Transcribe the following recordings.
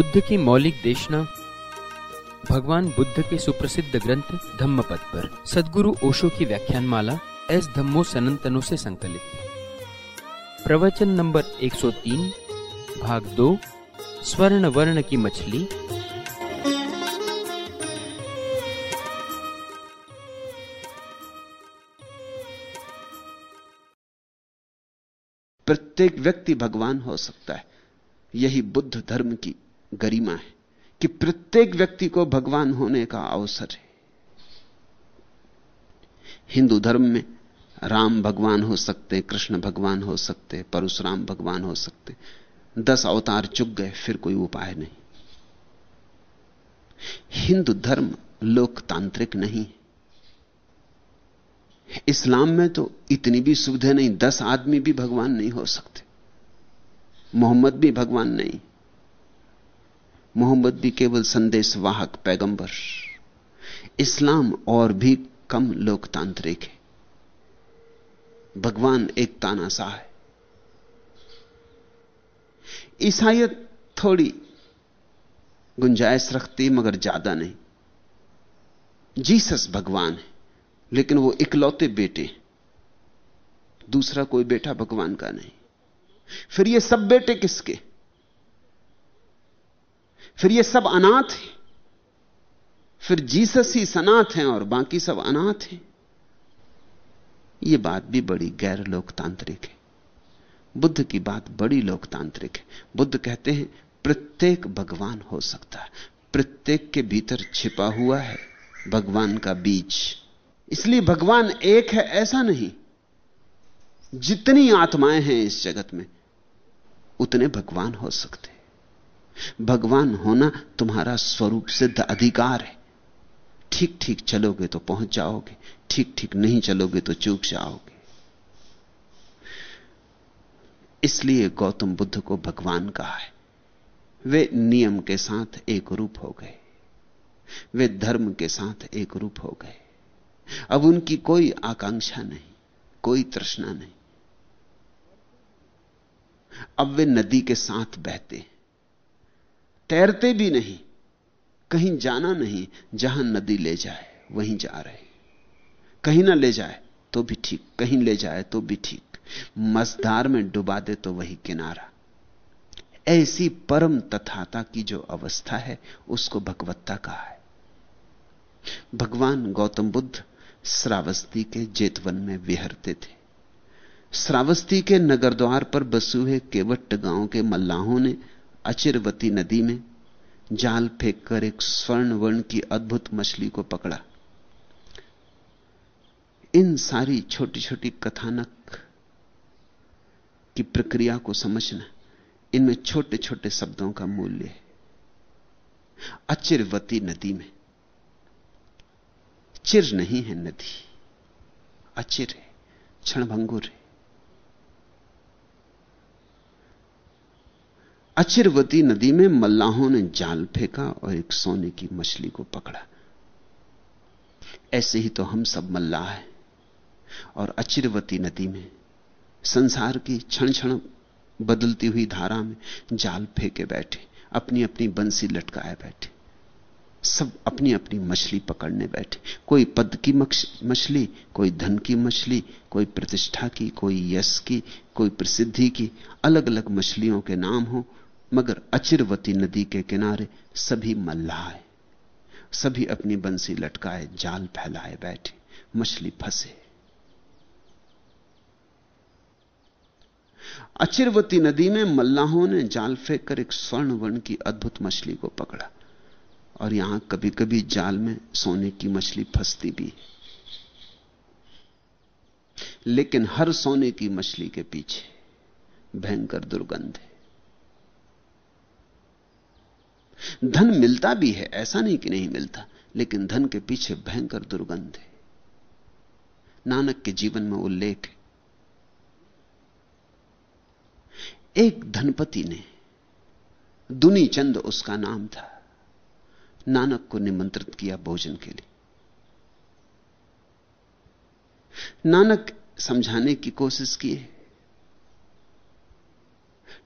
बुद्ध की मौलिक देशना, भगवान बुद्ध के सुप्रसिद्ध ग्रंथ धम्मपद पर। सदगुरु ओशो की व्याख्यान माला एस धम्मो सनंतनों से संकलित। प्रवचन नंबर 103 भाग दो, स्वर्ण वर्ण की मछली। प्रत्येक व्यक्ति भगवान हो सकता है। यही बुद्ध धर्म की गरिमा है कि प्रत्येक व्यक्ति को भगवान होने का अवसर है। हिंदू धर्म में राम भगवान हो सकते, कृष्ण भगवान हो सकते, परशुराम भगवान हो सकते, दस अवतार चुक गए, फिर कोई उपाय नहीं। हिंदू धर्म लोकतांत्रिक नहीं इस्लाम में तो इतनी भी सुविधा नहीं, दस आदमी भी भगवान नहीं हो सकते। मोहम्मद भी भगवान नहीं। मोहम्मद भी केवल संदेश वाहक पैगंबर। इस्लाम और भी कम लोकतांत्रिक है। भगवान एक तानाशाह है। ईसाइत थोड़ी गुंजाइश रखती, मगर ज़्यादा नहीं। जीसस भगवान है, लेकिन वो इकलौते बेटे दूसरा कोई बेटा भगवान का नहीं। फिर ये सब बेटे किसके? फिर ये सब अनाथ हैं। फिर जीसस ही सनाथ हैं और बाकी सब अनाथ हैं। ये बात भी बड़ी गैर लोकतांत्रिक है। बुद्ध की बात बड़ी लोकतांत्रिक है। बुद्ध कहते हैं, प्रत्येक भगवान हो सकता है। प्रत्येक के भीतर छिपा हुआ है भगवान का बीज। इसलिए भगवान एक है, ऐसा नहीं। जितनी आत्माएँ हैं इस जगत में, उतने भगवान हो सकते भगवान होना तुम्हारा स्वरूप सिद्ध अधिकार है। ठीक ठीक चलोगे तो पहुँच जाओगे, ठीक ठीक नहीं चलोगे तो चूक जाओगे। इसलिए गौतम बुद्ध को भगवान कहा है। वे नियम के साथ एक रूप हो गए। वे धर्म के साथ एक रूप हो गए। अब उनकी कोई आकांक्षा नहीं, कोई तृष्णा नहीं। अब वे नदी के साथ बहते तैरते भी नहीं, कहीं जाना नहीं, जहाँ नदी ले जाए, वहीं जा रहे। कहीं ना ले जाए तो भी ठीक, कहीं ले जाए तो भी ठीक। मजदार में डुबा दे तो वही किनारा। ऐसी परम तथाता की जो अवस्था है, उसको भगवत्ता कहा है। भगवान गौतम बुद्ध श्रावस्ती के जेतवन में विहरते थे। श्रावस्ती के नगर द्वार पर बसे हुए केवट गाँव के मल्लाहों ने अचिरवती नदी में जाल फेंककर एक स्वर्ण वर्ण की अद्भुत मछली को पकड़ा। इन सारी छोटी छोटी कथानक की प्रक्रिया को समझना इनमें छोटे छोटे शब्दों का मूल्य है। अचिरवती नदी में चिर नहीं है नदी, अचिर है, क्षणभंगुर है। अचिरवती नदी में मल्लाहों ने जाल फेंका और एक सोने की मछली को पकड़ा। ऐसे ही तो हम सब मल्लाह हैं और अचिरवती नदी में संसार की क्षण क्षण बदलती हुई धारा में जाल फेंके बैठे अपनी अपनी बंसी लटकाए बैठे, सब अपनी अपनी मछली पकड़ने बैठे। कोई पद की मछली, कोई धन की मछली, कोई प्रतिष्ठा की, कोई यश की, कोई प्रसिद्धि की अलग अलग मछलियों के नाम हो मगर अचिरवती नदी के किनारे सभी मल्लाह है सभी अपनी बंसी लटकाए, जाल फैलाए बैठे, मछली फंसे। अचिरवती नदी में मल्लाहों ने जाल फेंककर एक स्वर्ण वर्ण की अद्भुत मछली को पकड़ा और यहाँ कभी कभी जाल में सोने की मछली फंसती भी है। लेकिन हर सोने की मछली के पीछे भयंकर दुर्गंध है। धन मिलता भी है, ऐसा नहीं कि नहीं मिलता, लेकिन धन के पीछे भयंकर दुर्गंध है। नानक के जीवन में उल्लेख एक धनपति ने दुनी चंद उसका नाम था। नानक को निमंत्रित किया भोजन के लिए। नानक समझाने की कोशिश किए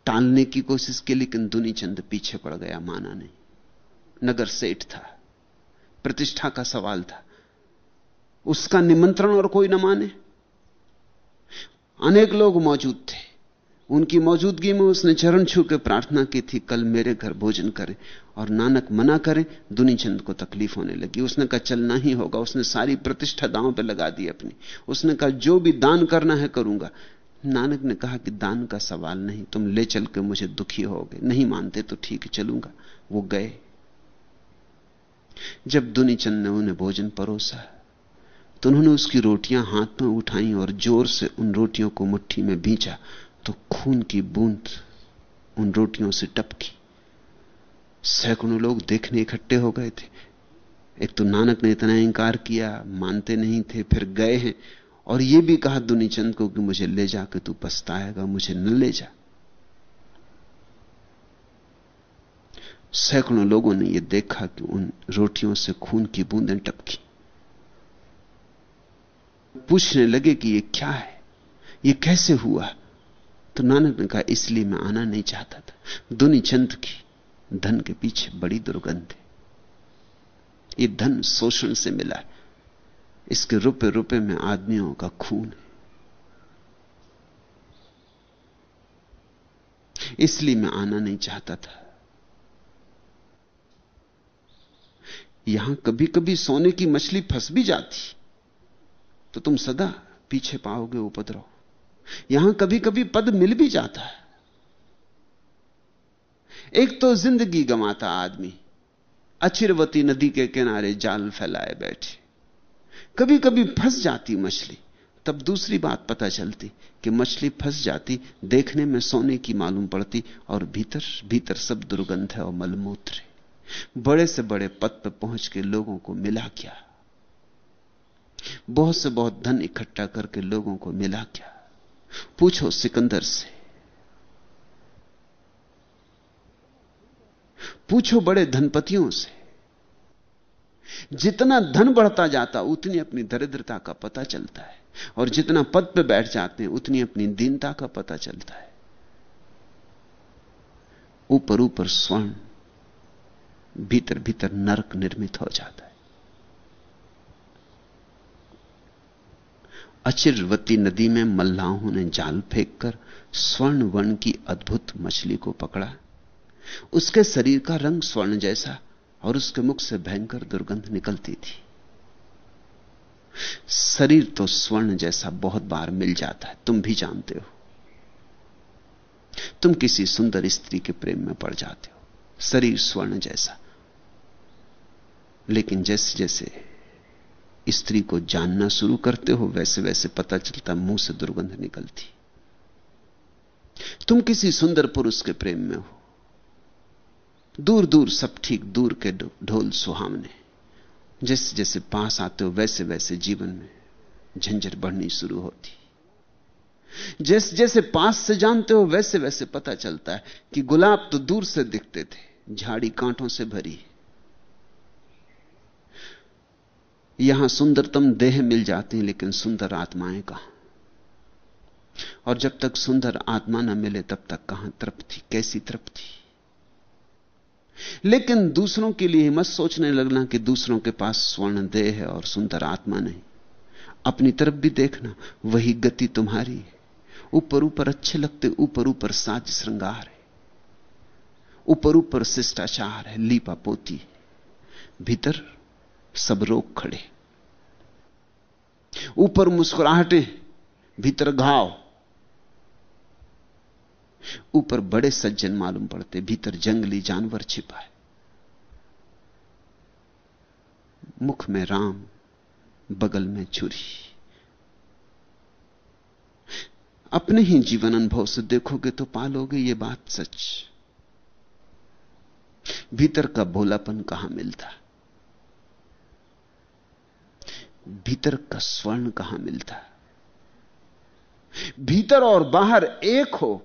टालने की कोशिश की, लेकिन दुनी चंद पीछे पड़ गया, माना नहीं। नगर सेठ था, प्रतिष्ठा का सवाल था। उसका निमंत्रण और कोई न माने। अनेक लोग मौजूद थे। उनकी मौजूदगी में उसने चरण छू के प्रार्थना की थी, कल मेरे घर भोजन करें और नानक मना करें, दुनिचंद को तकलीफ़ होने लगी। उसने कहा, चलना ही होगा। उसने सारी प्रतिष्ठा दांव पे लगा दी अपनी। उसने कहा, जो भी दान करना है करूँगा। नानक ने कहा कि, दान का सवाल नहीं, तुम ले चल के मुझे दुखी होगे। नहीं मानते तो ठीक, चलूँगा। वो गए। जब दुनीचंद ने उन्हें भोजन परोसा तो उन्होंने उसकी रोटियाँ हाथ में उठाई और ज़ोर से उन रोटियों को मुट्ठी में भींचा तो खून की बूंद उन रोटियों से टपकी। सैकड़ों लोग देखने इकट्ठे हो गए थे। एक तो नानक ने इतना इंकार किया, मानते नहीं थे, फिर गए हैं। और यह भी कहा दुनीचंद को कि मुझे ले जाकर तू पछताएगा, मुझे न ले जा। सैकड़ों लोगों ने यह देखा कि उन रोटियों से खून की बूंदें टपकी। पूछने लगे कि यह क्या है? यह कैसे हुआ? तो नानक ने कहा, इसलिए मैं आना नहीं चाहता था। दुनी चंद की धन के पीछे बड़ी दुर्गंध है। ये धन शोषण से मिला है। इसके रुपए रुपए में आदमियों का खून है। इसलिए मैं आना नहीं चाहता था। यहाँ कभी कभी सोने की मछली फंस भी जाती। तो तुम सदा पीछे पाओगे उपद्रव। यहाँ कभी कभी पद मिल भी जाता है। एक तो ज़िंदगी गमाता आदमी। अचिरवती नदी के किनारे जाल फैलाए बैठे। कभी कभी फंस जाती मछली। तब दूसरी बात पता चलती कि मछली फंस जाती, देखने में सोने की मालूम पड़ती और भीतर भीतर सब दुर्गंध है और मलमूत्र है। बड़े से बड़े पद पर पहुँच के लोगों को मिला क्या? बहुत से बहुत धन इकट्ठा करके लोगों को मिला क्या? पूछो सिकंदर से। पूछो बड़े धनपतियों से। जितना धन बढ़ता जाता, उतनी अपनी दरिद्रता का पता चलता है। और जितना पद पे बैठ जाते हैं, उतनी अपनी दीनता का पता चलता है। ऊपर ऊपर स्वर्ण। भीतर भीतर नरक निर्मित हो जाता है। अचिरवती नदी में मल्लाहों ने जाल फेंककर स्वर्ण वर्ण की अद्भुत मछली को पकड़ा। उसके शरीर का रंग स्वर्ण जैसा और उसके मुख से भयंकर दुर्गंध निकलती थी। शरीर तो स्वर्ण जैसा बहुत बार मिल जाता है, तुम भी जानते हो। तुम किसी सुंदर स्त्री के प्रेम में पड़ जाते हो। शरीर स्वर्ण जैसा। लेकिन जैसे जैसे स्त्री को जानना शुरू करते हो, वैसे वैसे पता चलता मुँह से दुर्गंध निकलती। तुम किसी सुंदर पुरुष के प्रेम में हो। दूर दूर सब ठीक, दूर के ढोल सुहावने। जैसे जैसे पास आते हो, वैसे वैसे जीवन में झंझट बढ़नी शुरू होती। जैसे जैसे पास से जानते हो, वैसे वैसे पता चलता है कि गुलाब तो दूर से दिखते थे, झाड़ी कांटों से भरी। यहाँ सुंदरतम देह मिल जाते हैं, लेकिन सुंदर आत्माएँ कहाँ? और जब तक सुंदर आत्मा न मिले, तब तक कहाँ तृप्ति? कैसी तृप्ति? लेकिन दूसरों के लिए मत सोचने लगना कि दूसरों के पास स्वर्ण देह है और सुंदर आत्मा नहीं। अपनी तरफ़ भी देखना, वही गति तुम्हारी है। ऊपर ऊपर अच्छे लगते, ऊपर ऊपर साज श्रृंगार है। ऊपर ऊपर शिष्टाचार है लीपा पोती है। भीतर सब रोग खड़े। ऊपर मुस्कुराहटें, भीतर घाव। ऊपर बड़े सज्जन मालूम पड़ते, भीतर जंगली जानवर छिपा है मुख में राम, बगल में छुरी। अपने ही जीवन अनुभव से देखोगे तो पालोगे ये बात सच। भीतर का भोलापन कहाँ मिलता? भीतर का स्वर्ण कहाँ मिलता? भीतर और बाहर एक हो,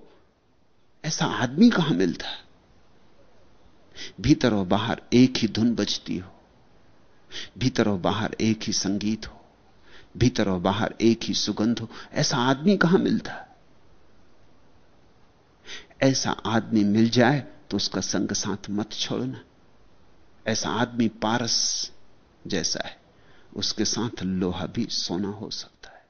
ऐसा आदमी कहाँ मिलता? भीतर और बाहर एक ही धुन बजती हो, भीतर और बाहर एक ही संगीत हो, भीतर और बाहर एक ही सुगंध हो, ऐसा आदमी कहाँ मिलता? ऐसा आदमी मिल जाए तो उसका संग साथ मत छोड़ना। ऐसा आदमी पारस जैसा है। उसके साथ लोहा भी सोना हो सकता है।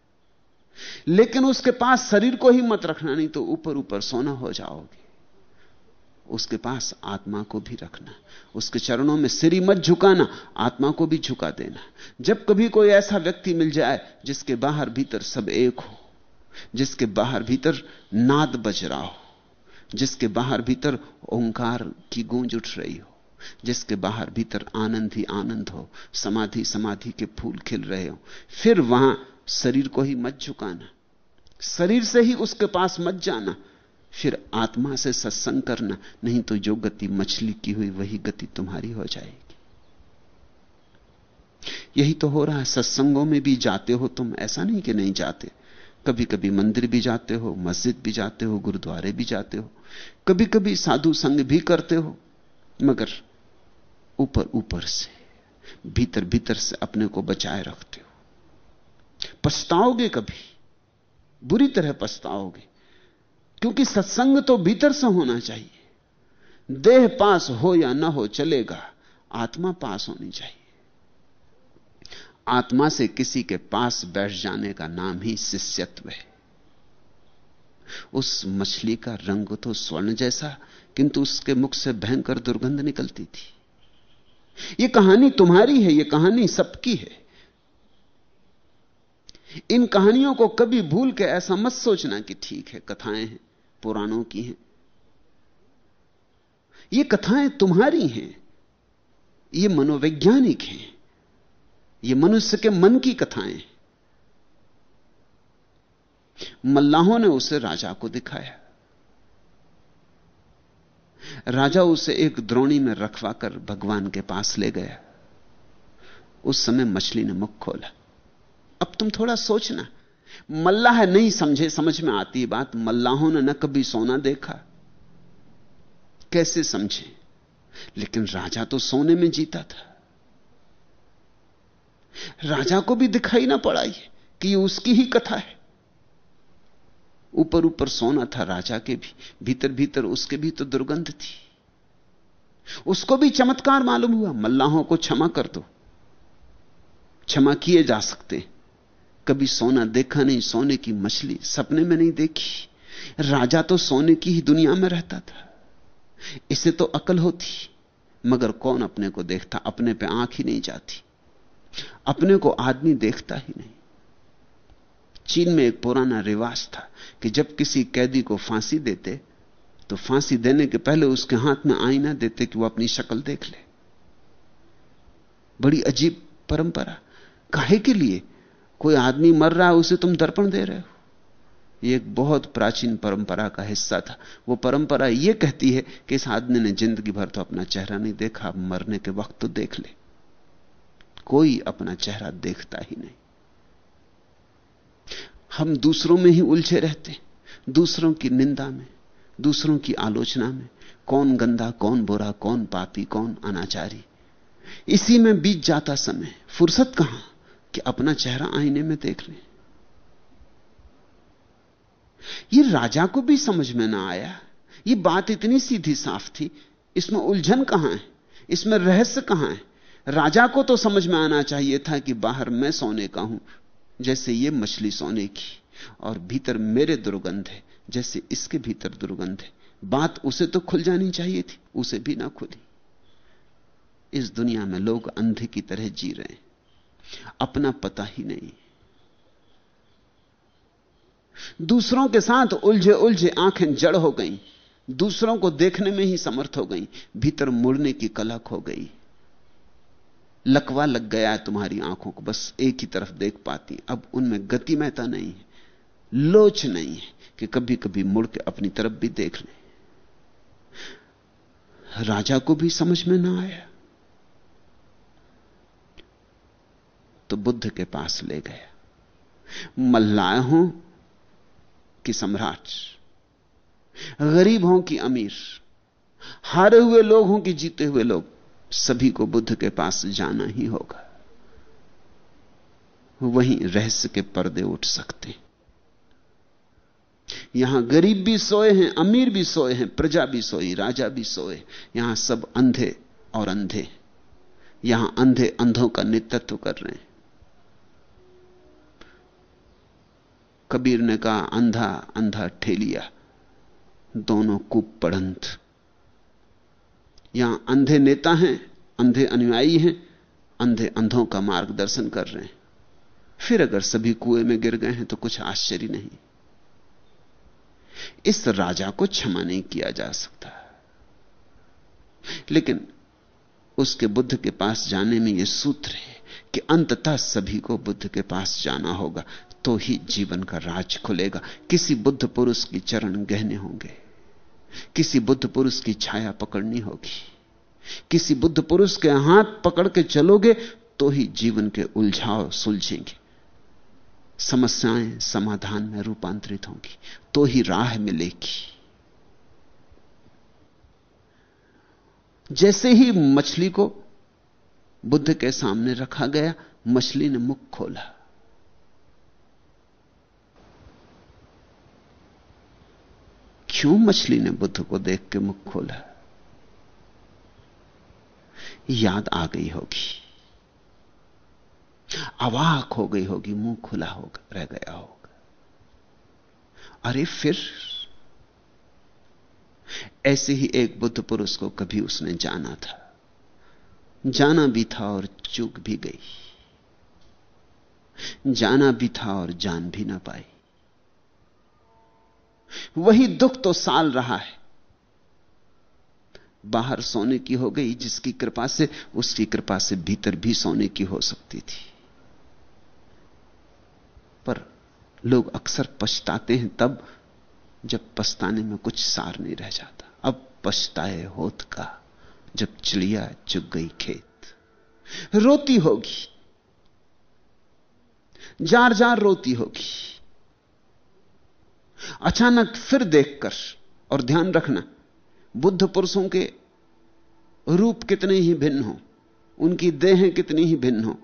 लेकिन उसके पास शरीर को ही मत रखना, नहीं तो ऊपर ऊपर सोना हो जाओगे। उसके पास आत्मा को भी रखना, उसके चरणों में सिरी मत झुकाना, आत्मा को भी झुका देना। जब कभी कोई ऐसा व्यक्ति मिल जाए जिसके बाहर भीतर सब एक हो, जिसके बाहर भीतर नाद बज रहा हो, जिसके बाहर भीतर ओंकार की गूंज उठ रही हो जिसके बाहर भीतर आनंद ही आनंद हो, समाधि समाधि के फूल खिल रहे हो। फिर वहाँ शरीर को ही मत झुकाना, शरीर से ही उसके पास मत जाना, फिर आत्मा से सत्संग करना, नहीं तो जो गति मछली की हुई, वही गति तुम्हारी हो जाएगी। यही तो हो रहा है, सत्संगों में भी जाते हो तुम, ऐसा नहीं कि नहीं जाते। कभी कभी मंदिर भी जाते हो, मस्जिद भी जाते हो, गुरुद्वारे भी जाते हो कभी कभी साधु संग भी करते हो, मगर ऊपर ऊपर से, भीतर भीतर से अपने को बचाए रखते हो। पछताओगे कभी? बुरी तरह पछताओगे। क्योंकि सत्संग तो भीतर से होना चाहिए। देह पास हो या ना हो, चलेगा। आत्मा पास होनी चाहिए। आत्मा से किसी के पास बैठ जाने का नाम ही शिष्यत्व है। उस मछली का रंग तो स्वर्ण जैसा, किंतु उसके मुख से भयंकर दुर्गंध निकलती थी। यह कहानी तुम्हारी है यह कहानी सबकी है। इन कहानियों को कभी भूल के ऐसा मत सोचना कि ठीक है, कथाएँ हैं, पुराणों की हैं। ये कथाएँ तुम्हारी हैं, ये मनोवैज्ञानिक हैं, ये मनुष्य के मन की कथाएँ मल्लाहों ने उसे राजा को दिखाया। राजा उसे एक द्रोणी में रखवाकर भगवान के पास ले गया। उस समय मछली ने मुख खोला। अब तुम थोड़ा सोचना। मल्लाह नहीं समझे, समझ में आती बात। मल्लाहों ने न कभी सोना देखा। कैसे समझे? लेकिन राजा तो सोने में जीता था। राजा को भी दिखाई ना पड़ा ये कि उसकी ही कथा है। ऊपर ऊपर सोना था राजा के भी, भीतर भीतर उसके भी तो दुर्गंध थी। उसको भी चमत्कार मालूम हुआ, मल्लाहों को क्षमा कर दो। क्षमा किए जा सकते। कभी सोना देखा नहीं, सोने की मछली सपने में नहीं देखी। राजा तो सोने की ही दुनिया में रहता था। इसे तो अकल होती, मगर कौन अपने को देखता? अपने पे आँख ही नहीं जाती। अपने को आदमी देखता ही नहीं। चीन में एक पुराना रिवाज था कि जब किसी कैदी को फांसी देते तो फांसी देने के पहले उसके हाथ में आईना देते कि वो अपनी शक्ल देख ले। बड़ी अजीब परंपरा। काहे के लिए? कोई आदमी मर रहा है, उसे तुम दर्पण दे रहे हो। यह एक बहुत प्राचीन परंपरा का हिस्सा था। वो परंपरा यह कहती है कि इस आदमी ने ज़िंदगी भर तो अपना चेहरा नहीं देखा, मरने के वक्त तो देख ले। कोई अपना चेहरा देखता ही नहीं। हम दूसरों में ही उलझे रहते दूसरों की निंदा में, दूसरों की आलोचना में, कौन गंदा, कौन बुरा, कौन पापी, कौन अनाचारी। इसी में बीत जाता समय, फुर्सत कहाँ कि अपना चेहरा आईने में देख लें। यह राजा को भी समझ में ना आया। यह बात इतनी सीधी साफ़ थी। इसमें उलझन कहाँ है? इसमें रहस्य कहाँ है? राजा को तो समझ में आना चाहिए था कि बाहर मैं सोने का हूँ जैसे ये मछली सोने की, और भीतर मेरे दुर्गंध है, जैसे इसके भीतर दुर्गंध है। बात उसे तो खुल जानी चाहिए थी, उसे भी ना खुली। इस दुनिया में लोग अंधे की तरह जी रहे हैं। अपना पता ही नहीं। दूसरों के साथ उलझे उलझे आँखें जड़ हो गईं, दूसरों को देखने में ही समर्थ हो गई, भीतर मुड़ने की कला खो गई। लकवा लग गया है तुम्हारी आँखों को, बस एक ही तरफ़ देख पाती। अब उनमें गति महता नहीं है, लोच नहीं है कि कभी कभी मुड़ के अपनी तरफ़ भी देख ले। राजा को भी समझ में ना आया। तो बुद्ध के पास ले गया। मल्लाह हो कि सम्राट, गरीब हो कि अमीर, हारे हुए लोग हों कि जीते हुए लोग सभी को बुद्ध के पास जाना ही होगा। वहीं रहस्य के पर्दे उठ सकते यहाँ गरीब भी सोए हैं, अमीर भी सोए हैं, प्रजा भी सोई, राजा भी सोए। यहाँ सब अंधे और अंधे। यहाँ अंधे अंधों का नेतृत्व कर रहे हैं। कबीर ने कहा, अंधा अंधा ठेलिया, दोनों कुप पढ़ंत। यहाँ अंधे नेता हैं, अंधे अनुयायी हैं, अंधे अंधों का मार्गदर्शन कर रहे हैं। फिर अगर सभी कुएँ में गिर गए हैं तो कुछ आश्चर्य नहीं। इस राजा को क्षमा नहीं किया जा सकता। लेकिन उसके बुद्ध के पास जाने में यह सूत्र है कि अंततः सभी को बुद्ध के पास जाना होगा तो ही जीवन का राज खुलेगा। किसी बुद्ध पुरुष की चरण गहने होंगे। किसी बुद्ध पुरुष की छाया पकड़नी होगी। किसी बुद्ध पुरुष के हाथ पकड़ के चलोगे तो ही जीवन के उलझाव सुलझेंगे। समस्याएँ समाधान में रूपांतरित होंगी तो ही राह मिलेगी। जैसे ही मछली को बुद्ध के सामने रखा गया, मछली ने मुख खोला। क्यों मछली ने बुद्ध को देख के मुख खोला? याद आ गई होगी। अवाक हो गई होगी, मुँह खुला होगा, रह गया होगा। अरे फिर? ऐसे ही एक बुद्ध पुरुष को कभी उसने जाना था। जाना भी था और चूक भी गई। जाना भी था और जान भी ना पाई। वही दुख तो साल रहा है। बाहर सोने की हो गई, जिसकी कृपा से, उसकी कृपा से भीतर भी सोने की हो सकती थी। पर लोग अक्सर पछताते हैं, तब जब पछताने में कुछ सार नहीं रह जाता। अब पछताए होत का, जब चिड़िया चुग गई खेत। रोती होगी जार जार रोती होगी। अचानक फिर देखकर और ध्यान रखना, बुद्ध पुरुषों के रूप कितने ही भिन्न हो, उनकी देहें कितनी ही भिन्न हो,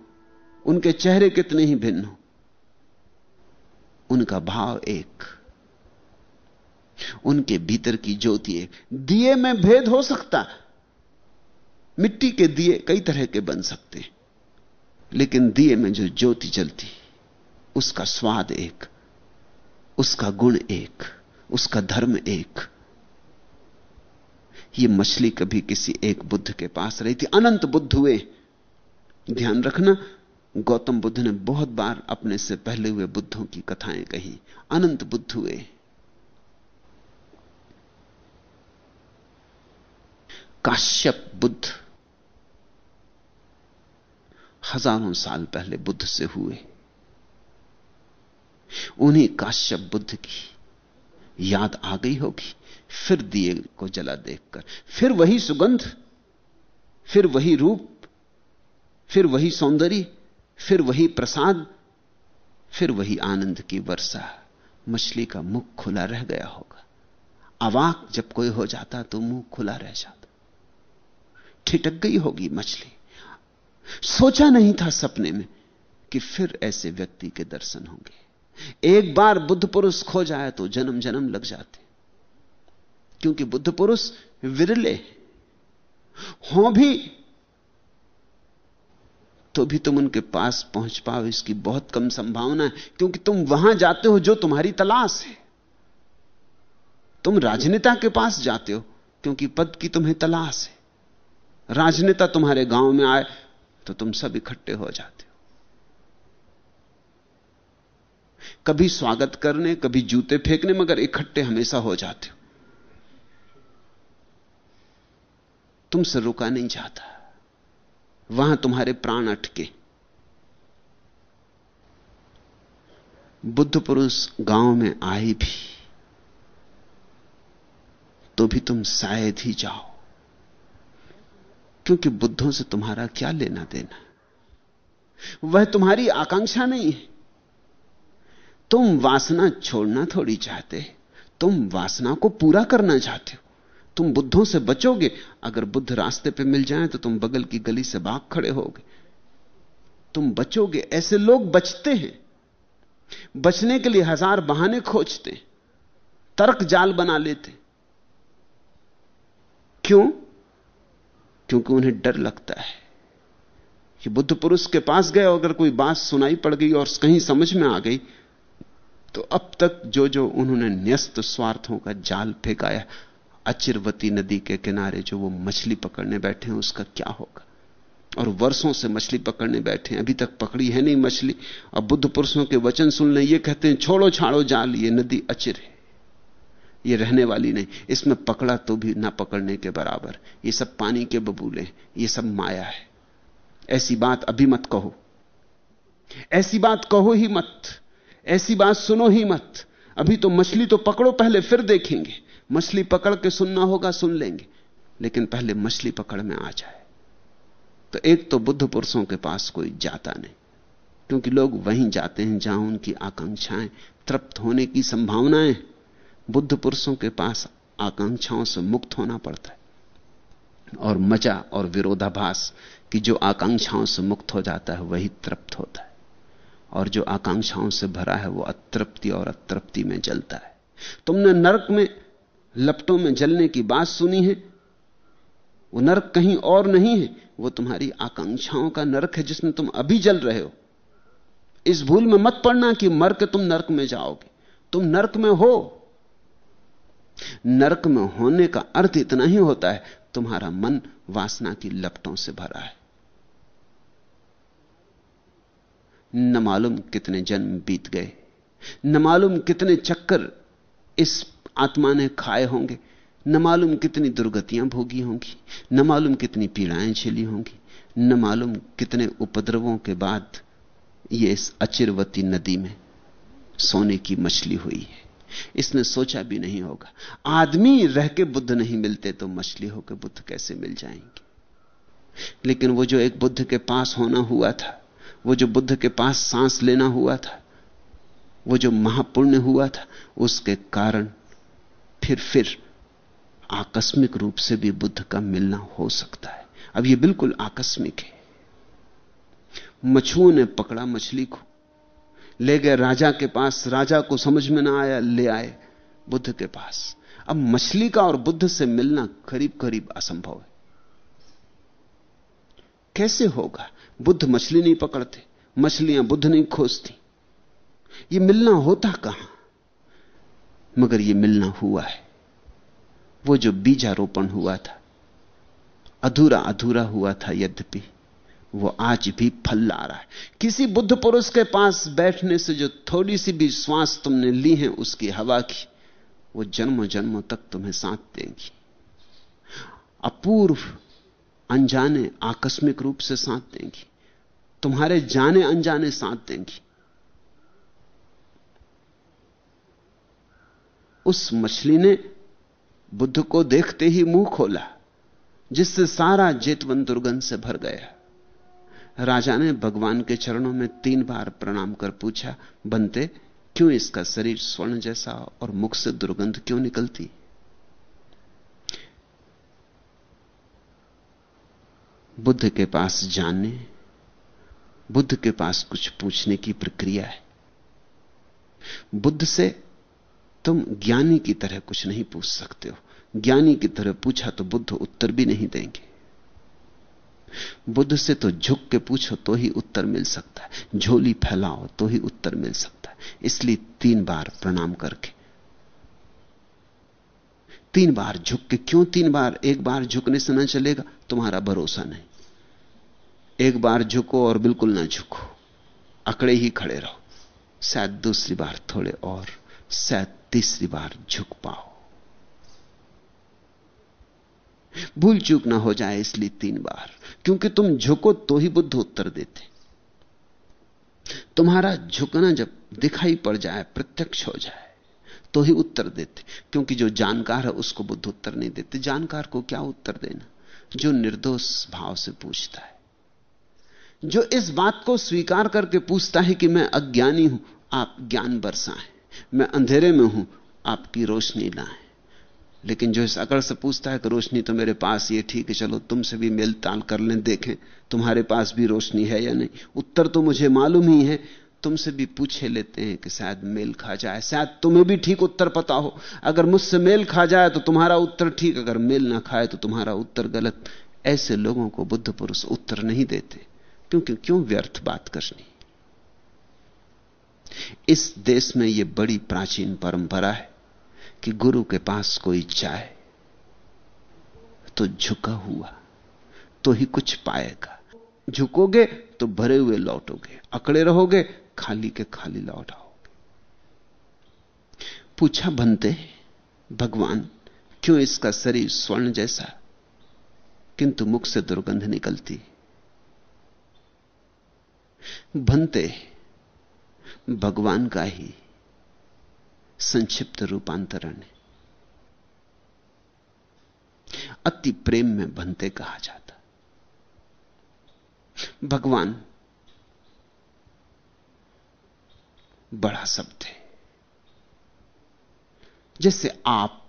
उनके चेहरे कितने ही भिन्न हो, उनका भाव एक, उनके भीतर की ज्योति एक। दिए में भेद हो सकता, मिट्टी के दिए कई तरह के बन सकते हैं लेकिन दिए में जो ज्योति जलती, उसका स्वाद एक। उसका गुण एक, उसका धर्म एक। ये मछली कभी किसी एक बुद्ध के पास रही थी। अनंत बुद्ध हुए। ध्यान रखना, गौतम बुद्ध ने बहुत बार अपने से पहले हुए बुद्धों की कथाएँ कही। अनंत बुद्ध हुए। काश्यप बुद्ध हज़ारों साल पहले बुद्ध से हुए। उन्हीं काश्यप बुद्ध की याद आ गई होगी। फिर दिए को जला देखकर। फिर वही सुगंध, फिर वही रूप, फिर वही सौंदर्य, फिर वही प्रसाद, फिर वही आनंद की वर्षा। मछली का मुख खुला रह गया होगा। अवाक जब कोई हो जाता तो मुँह खुला रह जाता। ठिटक गई होगी मछली। सोचा नहीं था सपने में कि फिर ऐसे व्यक्ति के दर्शन होंगे। एक बार बुद्ध पुरुष खो जाए तो जन्म जन्म लग जाते। क्योंकि बुद्ध पुरुष विरले हो। भी तो भी तुम उनके पास पहुँच पाओ, इसकी बहुत कम संभावना है। क्योंकि तुम वहाँ जाते हो जो तुम्हारी तलाश है। तुम राजनेता के पास जाते हो, क्योंकि पद की तुम्हें तलाश है। राजनेता तुम्हारे गाँव में आए तो तुम सब इकट्ठे हो जाते हो कभी स्वागत करने, कभी जूते फेंकने, मगर इकट्ठे हमेशा हो जाते हो। तुमसे रुका नहीं जाता। वहाँ तुम्हारे प्राण अटके। बुद्ध पुरुष गाँव में आए भी तो भी तुम शायद ही जाओ। क्योंकि बुद्धों से तुम्हारा क्या लेना देना? वह तुम्हारी आकांक्षा नहीं है। तुम वासना छोड़ना थोड़ी चाहते तुम वासना को पूरा करना चाहते हो। तुम बुद्धों से बचोगे। अगर बुद्ध रास्ते पे मिल जाए तो तुम बगल की गली से भाग खड़े होगे। तुम बचोगे। ऐसे लोग बचते हैं। बचने के लिए हज़ार बहाने खोजते तर्क जाल बना लेते क्यों? क्योंकि उन्हें डर लगता है कि बुद्ध पुरुष के पास गए अगर कोई बात सुनाई पड़ गई और कहीं समझ में आ गई तो अब तक जो जो उन्होंने न्यस्त स्वार्थों का जाल फेंकाया अचिरवती नदी के किनारे जो वो मछली पकड़ने बैठे हैं, उसका क्या होगा? और वर्षों से मछली पकड़ने बैठे हैं, अभी तक पकड़ी है नहीं मछली। अब बुद्ध पुरुषों के वचन सुन लें, ये कहते हैं, छोड़ो छाड़ो जाल, ये नदी अचिर है। ये रहने वाली नहीं, इसमें पकड़ा तो भी ना पकड़ने के बराबर। ये सब पानी के बबूले ये सब माया है। ऐसी बात अभी मत कहो। ऐसी बात कहो ही मत। ऐसी बात सुनो ही मत। अभी तो मछली तो पकड़ो, पहले फिर देखेंगे। मछली पकड़ के सुनना होगा, सुन लेंगे। लेकिन पहले मछली पकड़ में आ जाए। तो एक तो बुद्ध पुरुषों के पास कोई जाता नहीं। क्योंकि लोग वहीं जाते हैं जहाँ उनकी आकांक्षाएँ तृप्त होने की संभावनाएँ बुद्ध पुरुषों के पास आकांक्षाओं से मुक्त होना पड़ता है। और मज़ा और विरोधाभास की जो आकांक्षाओं से मुक्त हो जाता है, वही तृप्त होता है। और जो आकांक्षाओं से भरा है वो अतृप्ति और अतृप्ति में जलता है। तुमने नरक में लपटों में जलने की बात सुनी है? वो नरक कहीं और नहीं है, वो तुम्हारी आकांक्षाओं का नरक है जिसमें तुम अभी जल रहे हो। इस भूल में मत पड़ना कि मर के तुम नरक में जाओगे। तुम नरक में हो। नरक में होने का अर्थ इतना ही होता है, तुम्हारा मन वासना की लपटों से भरा है। न मालूम कितने जन्म बीत गए, न मालूम कितने चक्कर इस आत्मा ने खाए होंगे, न मालूम कितनी दुर्गतियाँ भोगी होंगी, न मालूम कितनी पीड़ाएँ झेली होंगी, न मालूम कितने उपद्रवों के बाद ये इस अचिरवती नदी में सोने की मछली हुई है। इसने सोचा भी नहीं होगा। आदमी रह के बुद्ध नहीं मिलते तो मछली होकर बुद्ध कैसे मिल जाएँगे? लेकिन वो जो एक बुद्ध के पास होना हुआ था वो जो बुद्ध के पास सांस लेना हुआ था, वो जो महापुण्य हुआ था, उसके कारण फिर फिर आकस्मिक रूप से भी बुद्ध का मिलना हो सकता है। अब यह बिल्कुल आकस्मिक है। मछुओं ने पकड़ा मछली को, ले गए राजा के पास, राजा को समझ में ना आया, ले आए बुद्ध के पास। अब मछली का और बुद्ध से मिलना करीब करीब असंभव है। कैसे होगा? बुद्ध मछली नहीं पकड़ते, मछलियाँ बुद्ध नहीं खोजती। ये मिलना होता कहाँ? मगर ये मिलना हुआ है। वो जो बीजारोपण हुआ था, अधूरा अधूरा हुआ था यद्यपि, वो आज भी फल ला रहा है। किसी बुद्ध पुरुष के पास बैठने से जो थोड़ी सी भी श्वास तुमने ली है, उसकी हवा की, वो जन्मों जन्मों तक तुम्हें साथ देंगी। अपूर्व अनजाने आकस्मिक रूप से साथ देंगी। तुम्हारे जाने अनजाने साथ देंगी। उस मछली ने बुद्ध को देखते ही मुँह खोला, जिससे सारा जेतवन दुर्गंध से भर गया। राजा ने भगवान के चरणों में तीन बार प्रणाम कर पूछा बनते क्यों इसका शरीर स्वर्ण जैसा और मुख से दुर्गंध क्यों निकलती? बुद्ध के पास जानने, बुद्ध के पास कुछ पूछने की प्रक्रिया है। बुद्ध से तुम ज्ञानी की तरह कुछ नहीं पूछ सकते हो। ज्ञानी की तरह पूछा तो बुद्ध उत्तर भी नहीं देंगे। बुद्ध से तो झुक के पूछो तो ही उत्तर मिल सकता है। झोली फैलाओ तो ही उत्तर मिल सकता है। इसलिए तीन बार प्रणाम करके तीन बार झुक के, क्यों तीन बार? एक बार झुकने से ना चलेगा, तुम्हारा भरोसा नहीं। एक बार झुको और बिल्कुल ना झुको। अकड़े ही खड़े रहो। शायद दूसरी बार थोड़े और, शायद तीसरी बार झुक पाओ। भूल चूक ना हो जाए इसलिए तीन बार। क्योंकि तुम झुको तो ही बुद्ध उत्तर देते। तुम्हारा झुकना जब दिखाई पड़ जाए, प्रत्यक्ष हो जाए तो ही उत्तर देते। क्योंकि जो जानकार है, उसको बुद्ध उत्तर नहीं देते। जानकार को क्या उत्तर देना? जो निर्दोष भाव से पूछता है। जो इस बात को स्वीकार करके पूछता है कि मैं अज्ञानी हूँ, आप ज्ञान बरसाएँ मैं अंधेरे में हूँ, आपकी रोशनी लाएँ लेकिन जो इस अकड़ से पूछता है कि रोशनी तो मेरे पास ये ठीक है, चलो तुमसे भी मेल ताल कर लें, देखें, तुम्हारे पास भी रोशनी है या नहीं? उत्तर तो मुझे मालूम ही है तुमसे भी पूछे लेते हैं कि शायद मेल खा जाए, शायद तुम्हें भी ठीक उत्तर पता हो। अगर मुझसे मेल खा जाए तो तुम्हारा उत्तर ठीक, अगर मेल ना खाए तो तुम्हारा उत्तर गलत। ऐसे लोगों को बुद्ध पुरुष उत्तर नहीं देते, क्योंकि क्यों व्यर्थ बात करनी? इस देश में यह बड़ी प्राचीन परंपरा है कि गुरु के पास कोई जाए तो झुका हुआ तो ही कुछ पाएगा। झुकोगे तो भरे हुए लौटोगे, अकड़े रहोगे खाली के खाली लौट आओगे पूछा बनते, भगवान, क्यों इसका शरीर स्वर्ण जैसा, किंतु मुख से दुर्गंध निकलती? बनते, भगवान का ही संक्षिप्त रूपांतरण है। अति प्रेम में बनते कहा जाता। भगवान बड़ा शब्द है जैसे आप,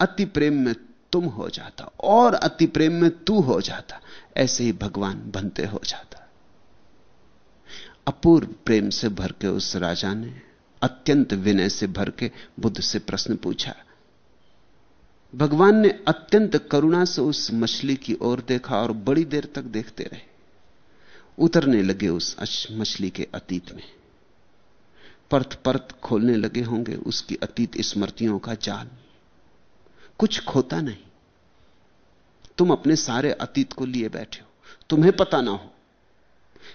अति प्रेम में तुम हो जाता और अति प्रेम में तू हो जाता, ऐसे ही भगवान बनते हो जाता। अपूर्व प्रेम से भर के उस राजा ने अत्यंत विनय से भर के बुद्ध से प्रश्न पूछा। भगवान ने अत्यंत करुणा से उस मछली की ओर देखा और बड़ी देर तक देखते रहे। उतरने लगे उस मछली के अतीत में। परत परत खोलने लगे होंगे उसकी अतीत स्मृतियों का जाल। कुछ खोता नहीं। तुम अपने सारे अतीत को लिए बैठे हो। तुम्हें पता ना हो।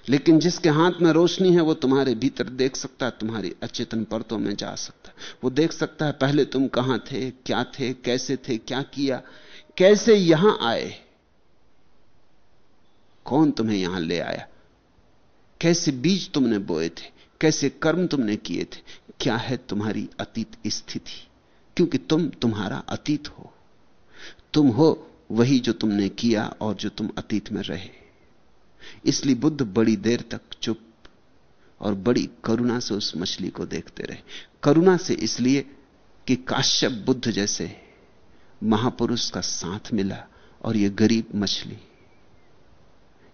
लेकिन जिसके हाथ में रोशनी है, वो तुम्हारे भीतर देख सकता है, तुम्हारी अचेतन परतों में जा सकता है। वो देख सकता है, पहले तुम कहाँ थे, क्या थे, कैसे थे, क्या किया, कैसे यहाँ आए। कौन तुम्हें यहाँ ले आया? कैसे बीज तुमने बोए थे? कैसे कर्म तुमने किए थे? क्या है तुम्हारी अतीत स्थिति? क्योंकि तुम तुम्हारा अतीत हो। तुम हो वही जो तुमने किया और जो तुम अतीत में रहे। इसलिए बुद्ध बड़ी देर तक चुप और बड़ी करुणा से उस मछली को देखते रहे। करुणा से इसलिए कि काश्यप बुद्ध जैसे महापुरुष का साथ मिला और यह गरीब मछली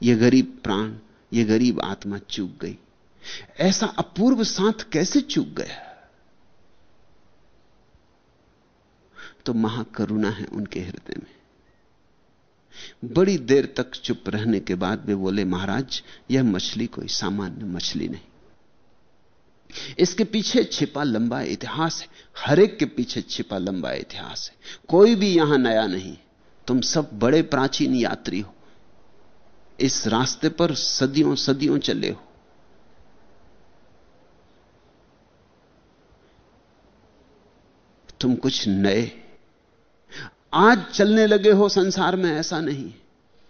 यह गरीब प्राण यह गरीब आत्मा चूक गई। ऐसा अपूर्व साथ कैसे चूक गया? तो महाकरुणा है उनके हृदय में। बड़ी देर तक चुप रहने के बाद वे बोले, महाराज, यह मछली कोई सामान्य मछली नहीं। इसके पीछे छिपा लंबा इतिहास है। हर एक के पीछे छिपा लंबा इतिहास है। कोई भी यहाँ नया नहीं। तुम सब बड़े प्राचीन यात्री हो। इस रास्ते पर सदियों सदियों चले हो। तुम कुछ नए। आज चलने लगे हो संसार में, ऐसा नहीं।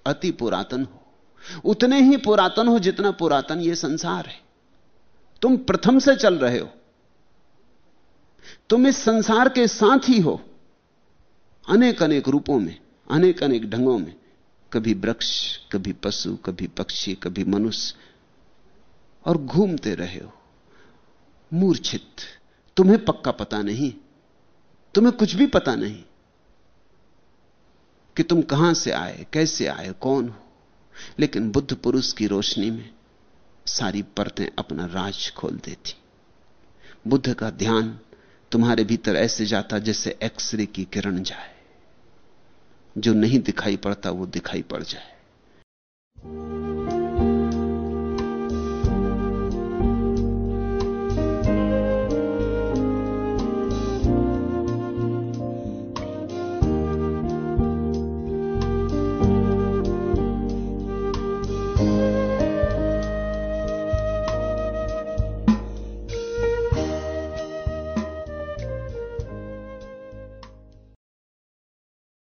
अति पुरातन हो। उतने ही पुरातन हो जितना पुरातन यह संसार है। तुम प्रथम से चल रहे हो। तुम इस संसार के साथ ही हो। अनेक अनेक रूपों में अनेक अनेक ढंगों में। कभी वृक्ष, कभी पशु, कभी पक्षी, कभी मनुष्य, और घूमते रहे हो। मूर्छित। तुम्हें पक्का पता नहीं, तुम्हें कुछ भी पता नहीं कि तुम कहाँ से आए, कैसे आए, कौन हो। लेकिन बुद्ध पुरुष की रोशनी में सारी परतें अपना राज खोल देती। बुद्ध का ध्यान तुम्हारे भीतर ऐसे जाता जैसे एक्सरे की किरण जाए। जो नहीं दिखाई पड़ता वो दिखाई पड़ जाए।